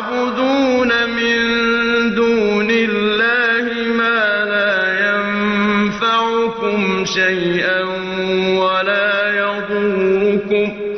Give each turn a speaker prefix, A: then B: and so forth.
A: تَعْبُدُونَ مِن دُونِ اللَّهِ مَا لَا يَنفَعُكُمْ شَيْئًا وَلَا يَضُرُّكُمْ